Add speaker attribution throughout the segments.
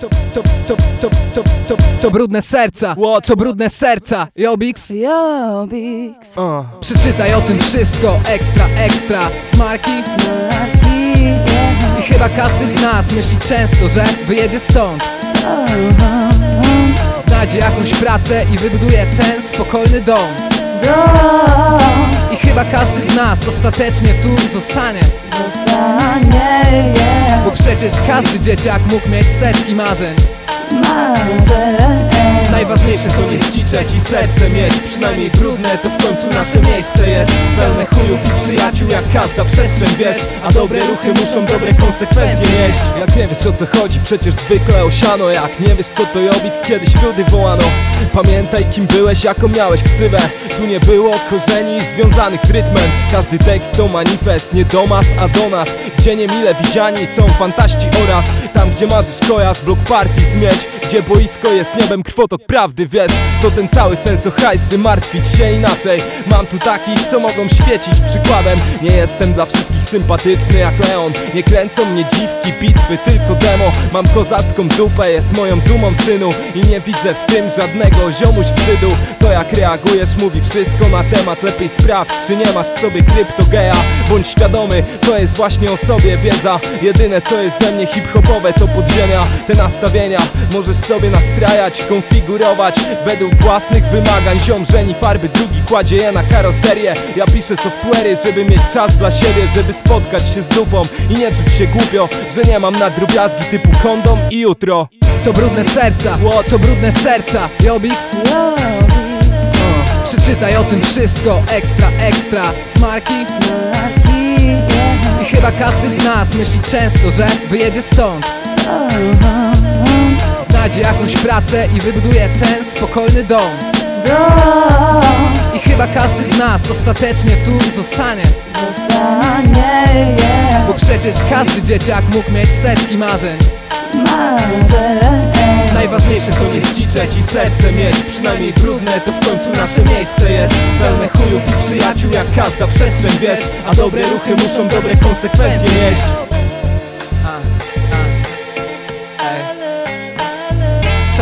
Speaker 1: to, to, to, to, to, to, to brudne serca. To brudne serca. Jobix
Speaker 2: Jobix
Speaker 1: Przeczytaj o tym wszystko Ekstra, ekstra. Smarki?
Speaker 2: Marki
Speaker 1: I chyba każdy z nas myśli często, że wyjedzie stąd. Znajdzie jakąś pracę i wybuduje ten spokojny dom.
Speaker 2: Dom
Speaker 1: każdy z nas ostatecznie tu zostanie.
Speaker 2: Zostanie je
Speaker 1: Bo przecież każdy dzieciak mógł mieć setki Marzeń Najważniejsze to nie zdziczeć i serce mieć. Przynajmniej brudne to w końcu nasze miejsce jest. Pełne chujów i przyjaciół jak każda przestrzeń wiesz. A dobre ruchy muszą dobre konsekwencje nieść.
Speaker 3: Jak nie wiesz o co chodzi, przecież zwykle osiano. Jak nie wiesz kto to Jobix, kiedy śludy wołano. Pamiętaj kim byłeś, jaką miałeś ksywę. Tu nie było korzeni związanych z rytmem. Każdy tekst to manifest, nie do mas, a do nas. Gdzie niemile widziani są fantaści oraz Tam gdzie marzysz kojarz, blok party zmieć Gdzie boisko jest niebem, krwotok prawdy, wiesz? To ten cały sens o hajsy, martwić się inaczej. Mam tu takich, co mogą świecić przykładem. Nie jestem dla wszystkich sympatyczny jak Leon. Nie kręcą mnie dziwki, bitwy, tylko demo. Mam kozacką dupę, jest moją dumą synu. I nie widzę w tym żadnego ziomuś wstydu. To jak reagujesz mówi wszystko na temat Lepiej sprawdź, czy nie masz w sobie kryptogeja. Bądź świadomy, to jest właśnie o sobie wiedza. Jedyne co jest we mnie hip-hopowe to podziemia. Te nastawienia możesz sobie nastrajać, konfigurować. Według własnych wymagań Ziom żeni farby, drugi kładzie je na karoserię. Ja piszę software'y, żeby mieć czas dla siebie Żeby spotkać się z dupą. I nie czuć się głupio Że nie mam na drobiazgi typu kondom i jutro.
Speaker 1: To brudne serca To brudne serca. Jobix
Speaker 2: Jobix
Speaker 1: Przeczytaj o tym wszystko Ekstra, ekstra. Smarki?
Speaker 2: Marki
Speaker 1: I chyba każdy z nas myśli często, że wyjedzie stąd Znajdzie jakąś pracę i wybuduje ten spokojny dom. I chyba każdy z nas ostatecznie tu zostanie.
Speaker 2: Zostanie je
Speaker 1: Bo przecież każdy dzieciak mógł mieć setki marzeń.
Speaker 2: Marzeń.
Speaker 1: Najważniejsze to nie zdziczeć i serce mieć. Przynajmniej brudne to w końcu nasze miejsce jest. Pełne chujów i przyjaciół jak każda przestrzeń wiesz. A dobre ruchy muszą dobre konsekwencje nieść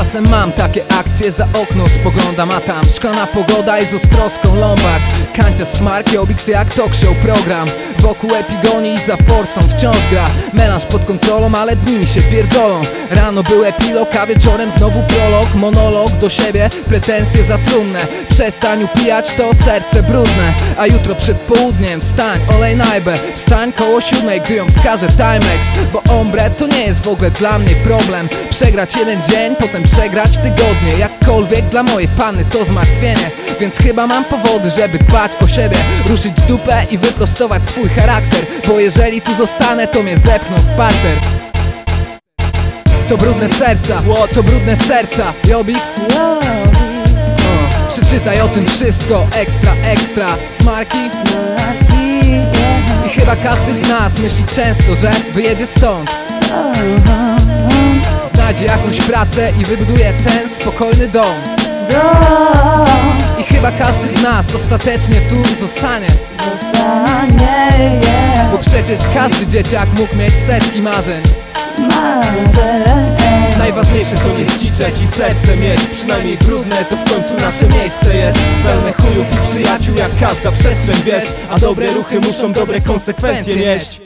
Speaker 1: Czasem mam takie akcje, za okno spoglądam, a tam Szklana pogoda i z ostroską Lombard. Kancia smark, Jobix jak talk show program. Wokół epigonii i za forsą wciąż gra. Melanż pod kontrolą, ale dni mi się pierdolą. Rano był epilog, a wieczorem znowu prolog. Monolog do siebie, pretensje za trumnę. Przestań upijać to serce brudne. A jutro przed południem wstań, olej najbę. Wstań koło siódmej, gdy ją wskaże Timex. Bo ombre to nie jest w ogóle dla mnie problem. Przegrać jeden dzień, potem przegrać tygodnie Jakkolwiek dla mojej panny to zmartwienie. Więc chyba mam powody, żeby dbać o siebie Ruszyć dupę i wyprostować swój charakter Bo jeżeli tu zostanę, to mnie zepchną w parter. To brudne serca, to brudne serca Jobix Przeczytaj o tym wszystko Ekstra, ekstra. Smarki?
Speaker 2: Marki
Speaker 1: I chyba każdy z nas myśli często, że wyjedzie stąd Znajdzie jakąś pracę i wybuduje ten spokojny
Speaker 2: dom.
Speaker 1: I chyba każdy z nas ostatecznie tu zostanie.
Speaker 2: Zostanie je
Speaker 1: Bo przecież każdy dzieciak mógł mieć setki marzeń.
Speaker 2: Marzeń.
Speaker 1: Najważniejsze to nie zdziczeć i serce mieć. Przynajmniej brudne to w końcu nasze miejsce jest. Pełne chujów i przyjaciół jak każda przestrzeń wiesz. A dobre ruchy muszą dobre konsekwencje nieść